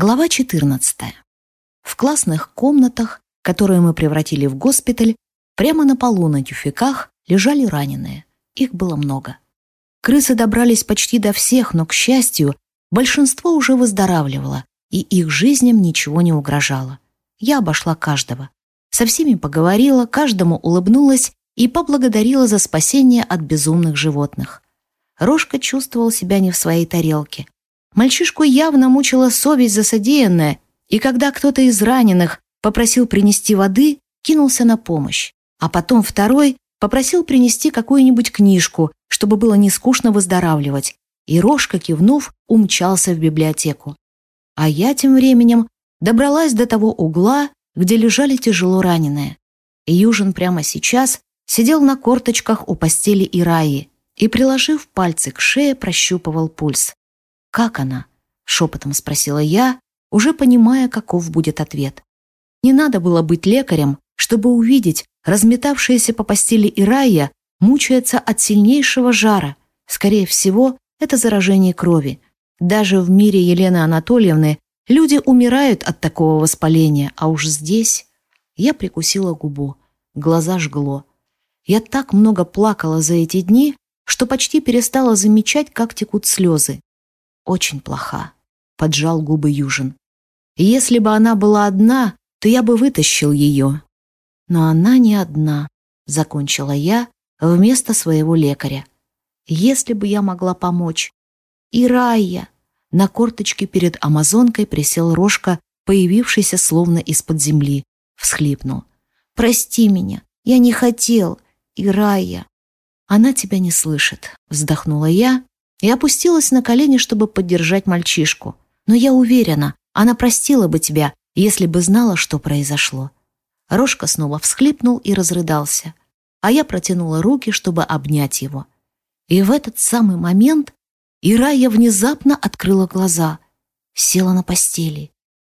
Глава 14. В классных комнатах, которые мы превратили в госпиталь, прямо на полу на тюфяках лежали раненые. Их было много. Крысы добрались почти до всех, но, к счастью, большинство уже выздоравливало, и их жизням ничего не угрожало. Я обошла каждого. Со всеми поговорила, каждому улыбнулась и поблагодарила за спасение от безумных животных. Рожка чувствовал себя не в своей тарелке. Мальчишку явно мучила совесть за содеянное, и когда кто-то из раненых попросил принести воды, кинулся на помощь. А потом второй попросил принести какую-нибудь книжку, чтобы было не скучно выздоравливать, и Рожка, кивнув, умчался в библиотеку. А я тем временем добралась до того угла, где лежали тяжело раненые. И Южин прямо сейчас сидел на корточках у постели Ираи и, приложив пальцы к шее, прощупывал пульс. «Как она?» — шепотом спросила я, уже понимая, каков будет ответ. Не надо было быть лекарем, чтобы увидеть, разметавшаяся по постели Ирая мучается от сильнейшего жара. Скорее всего, это заражение крови. Даже в мире Елены Анатольевны люди умирают от такого воспаления, а уж здесь... Я прикусила губу, глаза жгло. Я так много плакала за эти дни, что почти перестала замечать, как текут слезы очень плоха», — поджал губы Южин. «Если бы она была одна, то я бы вытащил ее». «Но она не одна», — закончила я вместо своего лекаря. «Если бы я могла помочь». «И Райя!» На корточке перед амазонкой присел Рожка, появившийся словно из-под земли. Всхлипнул. «Прости меня, я не хотел. И Райя!» «Она тебя не слышит», — вздохнула я и опустилась на колени, чтобы поддержать мальчишку. Но я уверена, она простила бы тебя, если бы знала, что произошло. Рожка снова всхлипнул и разрыдался, а я протянула руки, чтобы обнять его. И в этот самый момент Ирая внезапно открыла глаза, села на постели.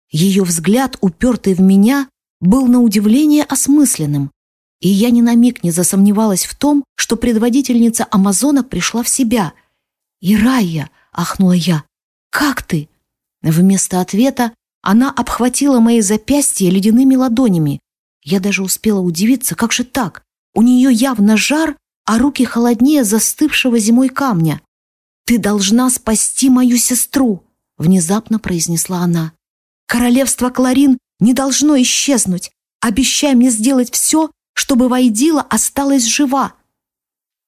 Ее взгляд, упертый в меня, был на удивление осмысленным, и я ни на миг не засомневалась в том, что предводительница амазонок пришла в себя — «Ирайя!» — ахнула я. «Как ты?» Вместо ответа она обхватила мои запястья ледяными ладонями. Я даже успела удивиться, как же так? У нее явно жар, а руки холоднее застывшего зимой камня. «Ты должна спасти мою сестру!» — внезапно произнесла она. «Королевство Кларин не должно исчезнуть. Обещай мне сделать все, чтобы Вайдила осталась жива».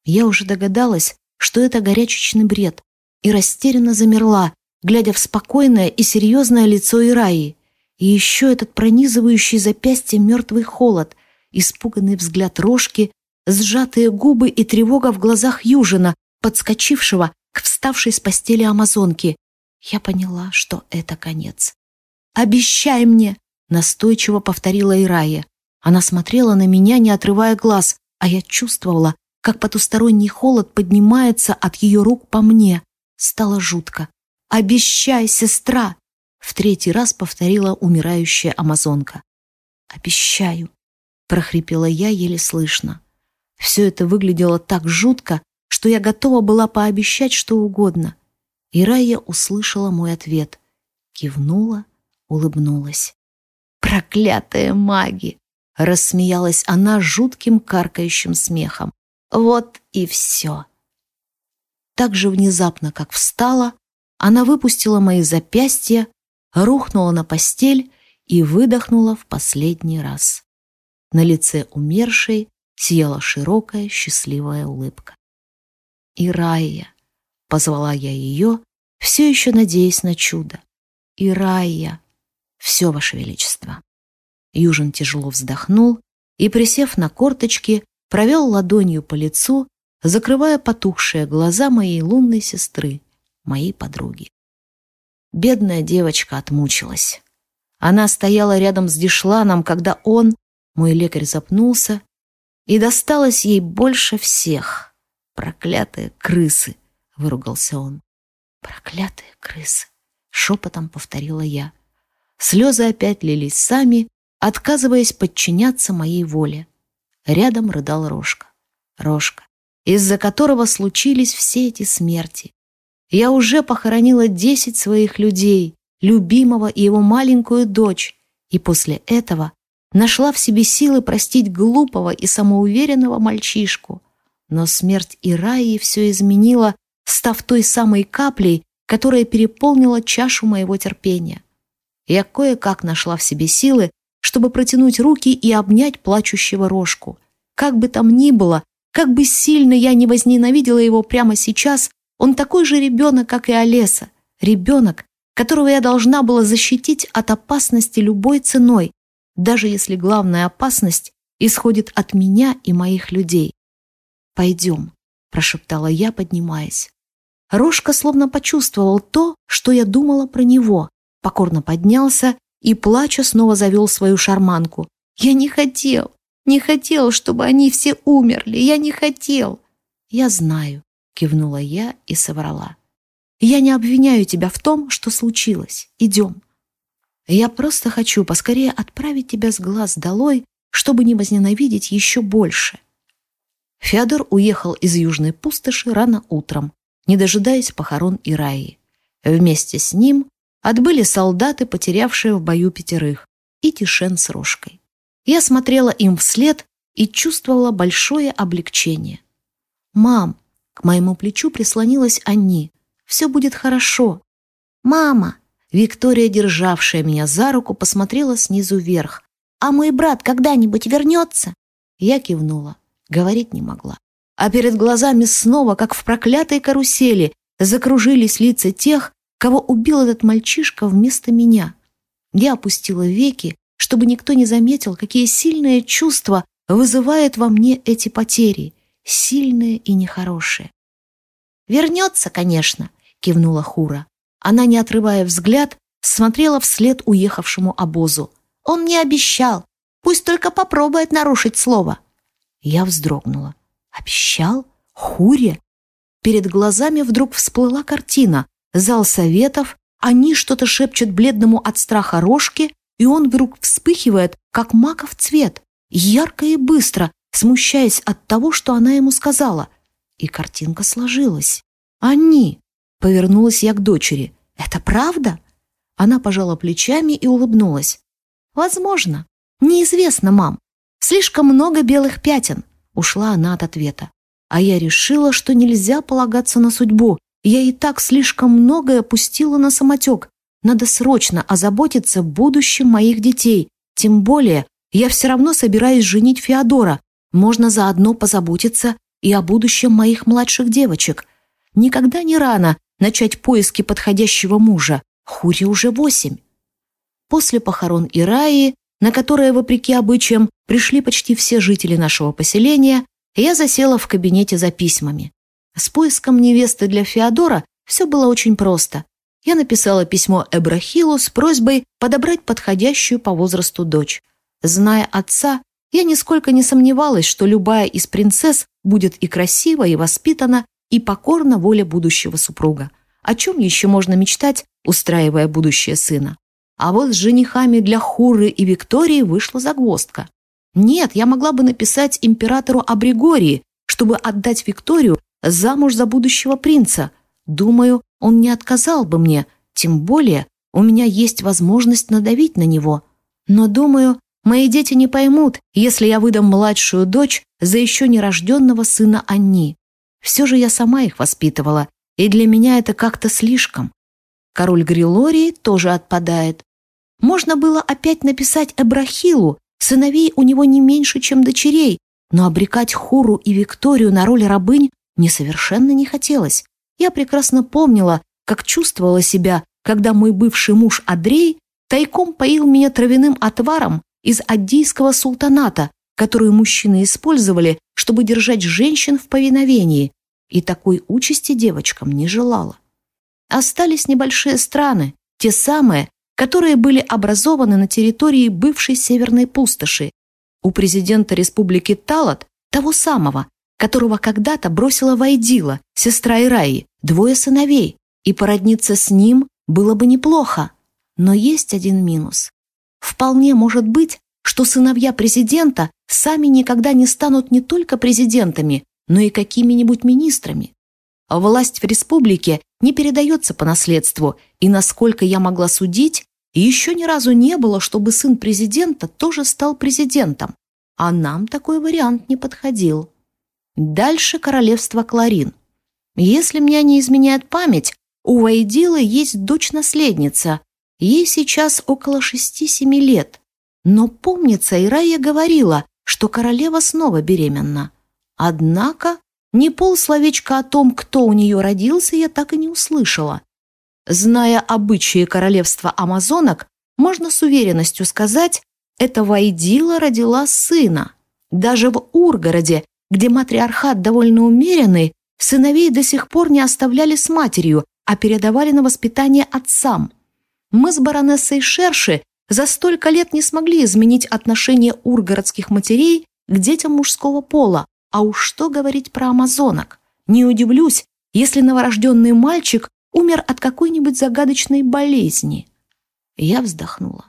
Я уже догадалась, что это горячечный бред, и растерянно замерла, глядя в спокойное и серьезное лицо Ираи. И еще этот пронизывающий запястье мертвый холод, испуганный взгляд рожки, сжатые губы и тревога в глазах Южина, подскочившего к вставшей с постели амазонки. Я поняла, что это конец. «Обещай мне!» — настойчиво повторила Ирая. Она смотрела на меня, не отрывая глаз, а я чувствовала, как потусторонний холод поднимается от ее рук по мне. Стало жутко. «Обещай, сестра!» В третий раз повторила умирающая амазонка. «Обещаю!» — прохрипела я еле слышно. Все это выглядело так жутко, что я готова была пообещать что угодно. И Рая услышала мой ответ. Кивнула, улыбнулась. «Проклятые маги!» — рассмеялась она жутким каркающим смехом. Вот и все. Так же внезапно, как встала, она выпустила мои запястья, рухнула на постель и выдохнула в последний раз. На лице умершей сияла широкая счастливая улыбка. «Ирайя!» — позвала я ее, все еще надеясь на чудо. «Ирайя!» «Все, Ваше Величество!» Южин тяжело вздохнул и, присев на корточки, провел ладонью по лицу, закрывая потухшие глаза моей лунной сестры, моей подруги. Бедная девочка отмучилась. Она стояла рядом с Дишланом, когда он, мой лекарь, запнулся, и досталось ей больше всех. «Проклятые крысы!» — выругался он. «Проклятые крысы!» — шепотом повторила я. Слезы опять лились сами, отказываясь подчиняться моей воле. Рядом рыдал Рожка. Рожка, из-за которого случились все эти смерти. Я уже похоронила десять своих людей, любимого и его маленькую дочь, и после этого нашла в себе силы простить глупого и самоуверенного мальчишку. Но смерть Ираи все изменила, став той самой каплей, которая переполнила чашу моего терпения. Я кое-как нашла в себе силы, чтобы протянуть руки и обнять плачущего рожку. Как бы там ни было, как бы сильно я не возненавидела его прямо сейчас, он такой же ребенок, как и Олеса. Ребенок, которого я должна была защитить от опасности любой ценой, даже если главная опасность исходит от меня и моих людей. «Пойдем», — прошептала я, поднимаясь. Рожка словно почувствовал то, что я думала про него, покорно поднялся и, плача, снова завел свою шарманку. «Я не хотел, не хотел, чтобы они все умерли, я не хотел!» «Я знаю», — кивнула я и соврала. «Я не обвиняю тебя в том, что случилось. Идем». «Я просто хочу поскорее отправить тебя с глаз долой, чтобы не возненавидеть еще больше». Феодор уехал из Южной пустоши рано утром, не дожидаясь похорон Ираи. Вместе с ним отбыли солдаты, потерявшие в бою пятерых, и Тишен с Рожкой. Я смотрела им вслед и чувствовала большое облегчение. «Мам!» — к моему плечу прислонилась Анни. «Все будет хорошо!» «Мама!» Виктория, державшая меня за руку, посмотрела снизу вверх. «А мой брат когда-нибудь вернется?» Я кивнула. Говорить не могла а перед глазами снова, как в проклятой карусели, закружились лица тех, кого убил этот мальчишка вместо меня. Я опустила веки, чтобы никто не заметил, какие сильные чувства вызывают во мне эти потери, сильные и нехорошие. «Вернется, конечно», — кивнула Хура. Она, не отрывая взгляд, смотрела вслед уехавшему обозу. «Он не обещал. Пусть только попробует нарушить слово». Я вздрогнула. Обещал? Хуре? Перед глазами вдруг всплыла картина. Зал советов, они что-то шепчут бледному от страха рожке, и он вдруг вспыхивает, как маков цвет, ярко и быстро, смущаясь от того, что она ему сказала. И картинка сложилась. «Они!» — повернулась я к дочери. «Это правда?» Она пожала плечами и улыбнулась. «Возможно. Неизвестно, мам. Слишком много белых пятен. Ушла она от ответа. А я решила, что нельзя полагаться на судьбу. Я и так слишком многое пустила на самотек. Надо срочно озаботиться будущим моих детей. Тем более, я все равно собираюсь женить Феодора. Можно заодно позаботиться и о будущем моих младших девочек. Никогда не рано начать поиски подходящего мужа. Хуре уже восемь. После похорон Ираи на которое, вопреки обычаям, пришли почти все жители нашего поселения, я засела в кабинете за письмами. С поиском невесты для Феодора все было очень просто. Я написала письмо Эбрахилу с просьбой подобрать подходящую по возрасту дочь. Зная отца, я нисколько не сомневалась, что любая из принцесс будет и красива, и воспитана, и покорна воле будущего супруга. О чем еще можно мечтать, устраивая будущее сына? А вот с женихами для Хуры и Виктории вышла загвоздка. Нет, я могла бы написать императору Абригории, чтобы отдать Викторию замуж за будущего принца. Думаю, он не отказал бы мне, тем более у меня есть возможность надавить на него. Но, думаю, мои дети не поймут, если я выдам младшую дочь за еще нерожденного сына Анни. Все же я сама их воспитывала, и для меня это как-то слишком. Король Грилории тоже отпадает. Можно было опять написать Эбрахилу, сыновей у него не меньше, чем дочерей, но обрекать Хуру и Викторию на роль рабынь мне совершенно не хотелось. Я прекрасно помнила, как чувствовала себя, когда мой бывший муж Адрей тайком поил меня травяным отваром из аддийского султаната, который мужчины использовали, чтобы держать женщин в повиновении, и такой участи девочкам не желала. Остались небольшие страны, те самые, которые были образованы на территории бывшей Северной пустоши. У президента республики Талат, того самого, которого когда-то бросила Вайдила, сестра Ираи, двое сыновей, и породниться с ним было бы неплохо. Но есть один минус. Вполне может быть, что сыновья президента сами никогда не станут не только президентами, но и какими-нибудь министрами. Власть в республике не передается по наследству, и, насколько я могла судить, еще ни разу не было, чтобы сын президента тоже стал президентом, а нам такой вариант не подходил. Дальше королевство Кларин. Если меня не изменяет память, у Вайдилы есть дочь-наследница. Ей сейчас около шести-семи лет. Но помнится, Ирая говорила, что королева снова беременна. Однако ни полсловечка о том, кто у нее родился, я так и не услышала. Зная обычаи королевства амазонок, можно с уверенностью сказать, эта Вайдила родила сына. Даже в Ургороде, где матриархат довольно умеренный, сыновей до сих пор не оставляли с матерью, а передавали на воспитание отцам. Мы с баронессой Шерши за столько лет не смогли изменить отношение ургородских матерей к детям мужского пола, а уж что говорить про амазонок. Не удивлюсь, если новорожденный мальчик умер от какой-нибудь загадочной болезни. Я вздохнула.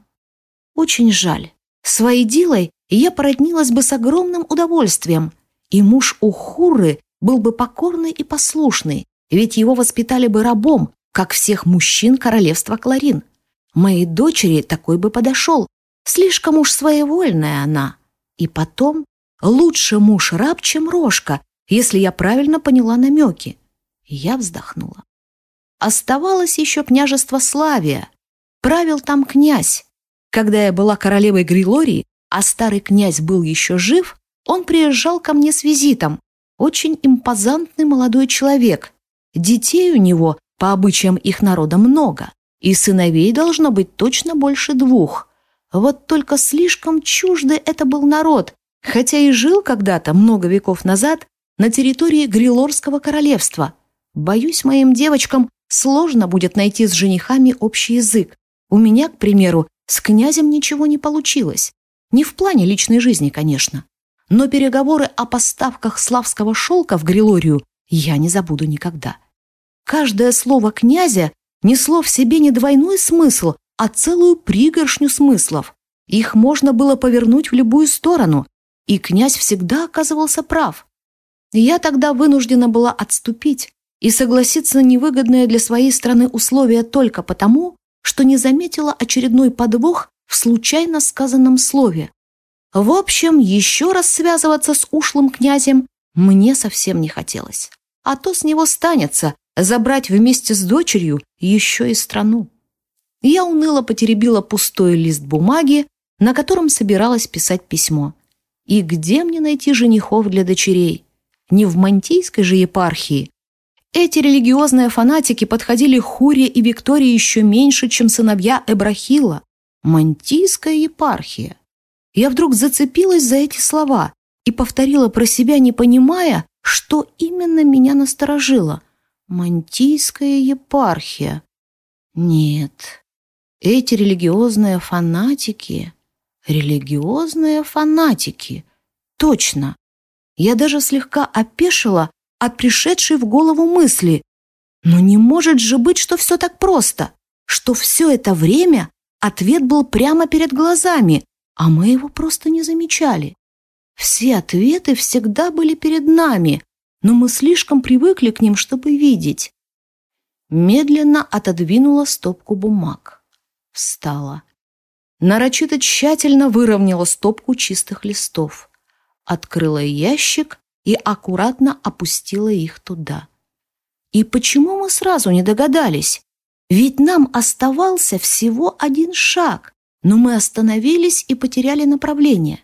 Очень жаль. С Вайдилой я породнилась бы с огромным удовольствием, и муж у Хурры был бы покорный и послушный, ведь его воспитали бы рабом, как всех мужчин королевства Кларин. Моей дочери такой бы подошел. Слишком уж своевольная она. И потом, лучше муж-раб, чем рожка, если я правильно поняла намеки. Я вздохнула. Оставалось еще княжество Славия. Правил там князь. Когда я была королевой Грилории, а старый князь был еще жив, он приезжал ко мне с визитом. Очень импозантный молодой человек. Детей у него, по обычаям их народа, много и сыновей должно быть точно больше двух. Вот только слишком чуждый это был народ, хотя и жил когда-то, много веков назад, на территории Грилорского королевства. Боюсь, моим девочкам сложно будет найти с женихами общий язык. У меня, к примеру, с князем ничего не получилось. Не в плане личной жизни, конечно. Но переговоры о поставках славского шелка в Грилорию я не забуду никогда. Каждое слово князя несло в себе не двойной смысл, а целую пригоршню смыслов. Их можно было повернуть в любую сторону, и князь всегда оказывался прав. Я тогда вынуждена была отступить и согласиться на невыгодное для своей страны условия только потому, что не заметила очередной подвох в случайно сказанном слове. В общем, еще раз связываться с ушлым князем мне совсем не хотелось. А то с него станется, забрать вместе с дочерью еще и страну. Я уныло потеребила пустой лист бумаги, на котором собиралась писать письмо. И где мне найти женихов для дочерей? Не в Мантийской же епархии. Эти религиозные фанатики подходили Хуре и Виктории еще меньше, чем сыновья Эбрахила. Мантийская епархия. Я вдруг зацепилась за эти слова и повторила про себя, не понимая, что именно меня насторожило – Мантийская епархия. Нет, эти религиозные фанатики... Религиозные фанатики. Точно. Я даже слегка опешила от пришедшей в голову мысли. Но не может же быть, что все так просто, что все это время ответ был прямо перед глазами, а мы его просто не замечали. Все ответы всегда были перед нами, но мы слишком привыкли к ним, чтобы видеть. Медленно отодвинула стопку бумаг. Встала. Нарочито тщательно выровняла стопку чистых листов. Открыла ящик и аккуратно опустила их туда. И почему мы сразу не догадались? Ведь нам оставался всего один шаг, но мы остановились и потеряли направление.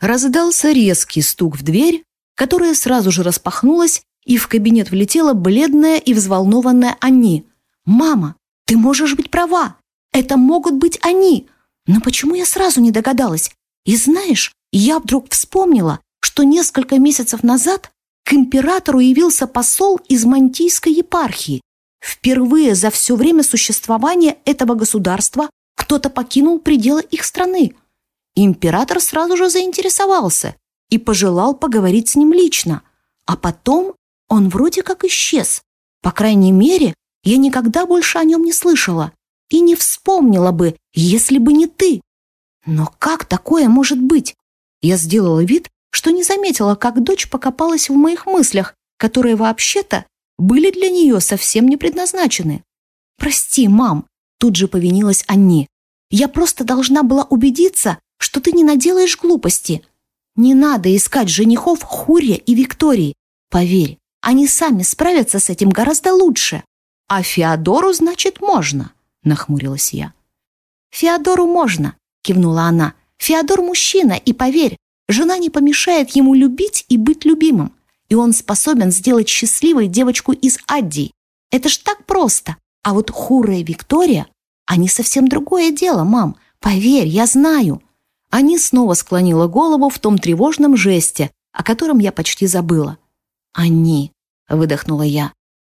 Раздался резкий стук в дверь, которая сразу же распахнулась, и в кабинет влетела бледная и взволнованная Анни. «Мама, ты можешь быть права! Это могут быть они! Но почему я сразу не догадалась? И знаешь, я вдруг вспомнила, что несколько месяцев назад к императору явился посол из Мантийской епархии. Впервые за все время существования этого государства кто-то покинул пределы их страны. Император сразу же заинтересовался и пожелал поговорить с ним лично. А потом он вроде как исчез. По крайней мере, я никогда больше о нем не слышала и не вспомнила бы, если бы не ты. Но как такое может быть? Я сделала вид, что не заметила, как дочь покопалась в моих мыслях, которые вообще-то были для нее совсем не предназначены. «Прости, мам», — тут же повинилась Анни. «Я просто должна была убедиться, что ты не наделаешь глупости. Не надо искать женихов Хуре и Виктории. Поверь, они сами справятся с этим гораздо лучше. А Феодору, значит, можно», — нахмурилась я. «Феодору можно», — кивнула она. «Феодор мужчина, и поверь, жена не помешает ему любить и быть любимым, и он способен сделать счастливой девочку из Адди. Это ж так просто. А вот Хура и Виктория, они совсем другое дело, мам. Поверь, я знаю». Они снова склонила голову в том тревожном жесте, о котором я почти забыла. «Они», — выдохнула я.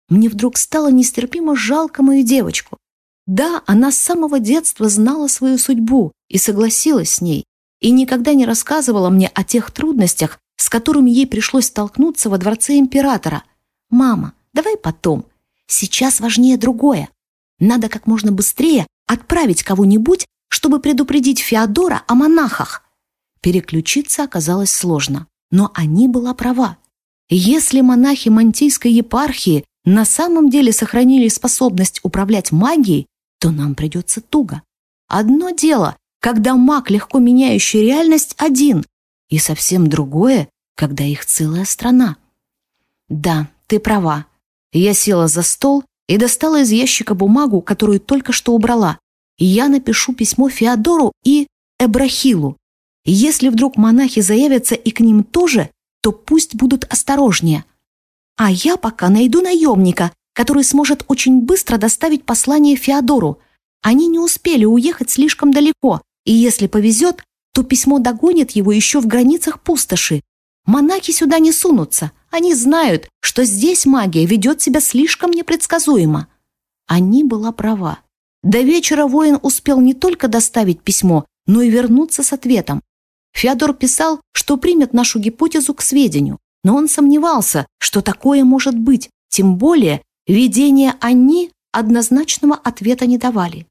Мне вдруг стало нестерпимо жалко мою девочку. Да, она с самого детства знала свою судьбу и согласилась с ней, и никогда не рассказывала мне о тех трудностях, с которыми ей пришлось столкнуться во дворце императора. «Мама, давай потом. Сейчас важнее другое. Надо как можно быстрее отправить кого-нибудь, чтобы предупредить Феодора о монахах». Переключиться оказалось сложно, но они была права. Если монахи Мантийской епархии на самом деле сохранили способность управлять магией, то нам придется туго. Одно дело, когда маг, легко меняющий реальность, один, и совсем другое, когда их целая страна. Да, ты права. Я села за стол и достала из ящика бумагу, которую только что убрала. Я напишу письмо Феодору и Эбрахилу. Если вдруг монахи заявятся и к ним тоже, то пусть будут осторожнее. А я пока найду наемника, который сможет очень быстро доставить послание Феодору. Они не успели уехать слишком далеко, и если повезет, то письмо догонит его еще в границах пустоши. Монахи сюда не сунутся. Они знают, что здесь магия ведет себя слишком непредсказуемо. Они была права. До вечера воин успел не только доставить письмо, но и вернуться с ответом. Феодор писал, что примет нашу гипотезу к сведению, но он сомневался, что такое может быть, тем более видения они однозначного ответа не давали.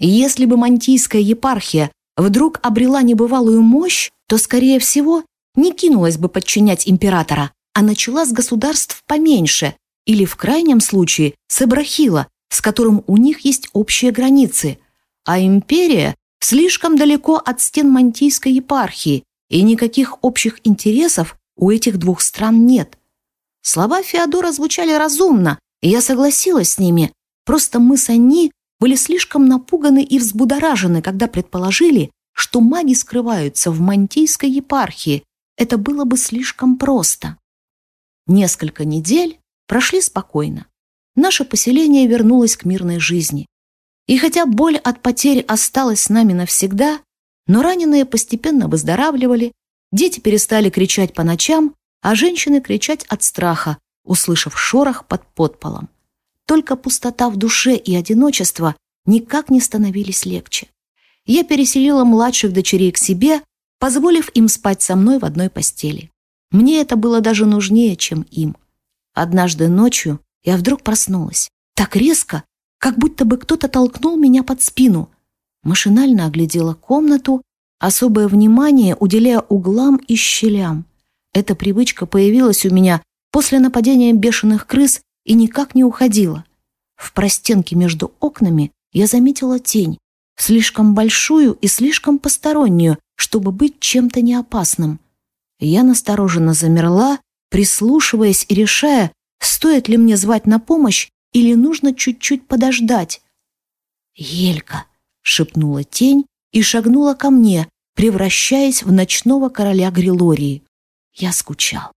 Если бы мантийская епархия вдруг обрела небывалую мощь, то, скорее всего, не кинулась бы подчинять императора, а начала с государств поменьше или, в крайнем случае, с Эбрахила, с которым у них есть общие границы. А империя слишком далеко от стен мантийской епархии, и никаких общих интересов у этих двух стран нет. Слова Феодора звучали разумно, и я согласилась с ними. Просто мы с Анни были слишком напуганы и взбудоражены, когда предположили, что маги скрываются в Мантийской епархии. Это было бы слишком просто. Несколько недель прошли спокойно. Наше поселение вернулось к мирной жизни. И хотя боль от потерь осталась с нами навсегда, но раненые постепенно выздоравливали, дети перестали кричать по ночам, а женщины кричать от страха, услышав шорох под подполом. Только пустота в душе и одиночество никак не становились легче. Я переселила младших дочерей к себе, позволив им спать со мной в одной постели. Мне это было даже нужнее, чем им. Однажды ночью я вдруг проснулась. Так резко, как будто бы кто-то толкнул меня под спину. Машинально оглядела комнату, особое внимание уделяя углам и щелям. Эта привычка появилась у меня после нападения бешеных крыс и никак не уходила. В простенке между окнами я заметила тень, слишком большую и слишком постороннюю, чтобы быть чем-то неопасным. Я настороженно замерла, прислушиваясь и решая, стоит ли мне звать на помощь или нужно чуть-чуть подождать. «Елька!» — шепнула тень и шагнула ко мне, превращаясь в ночного короля Грилории. Я скучал.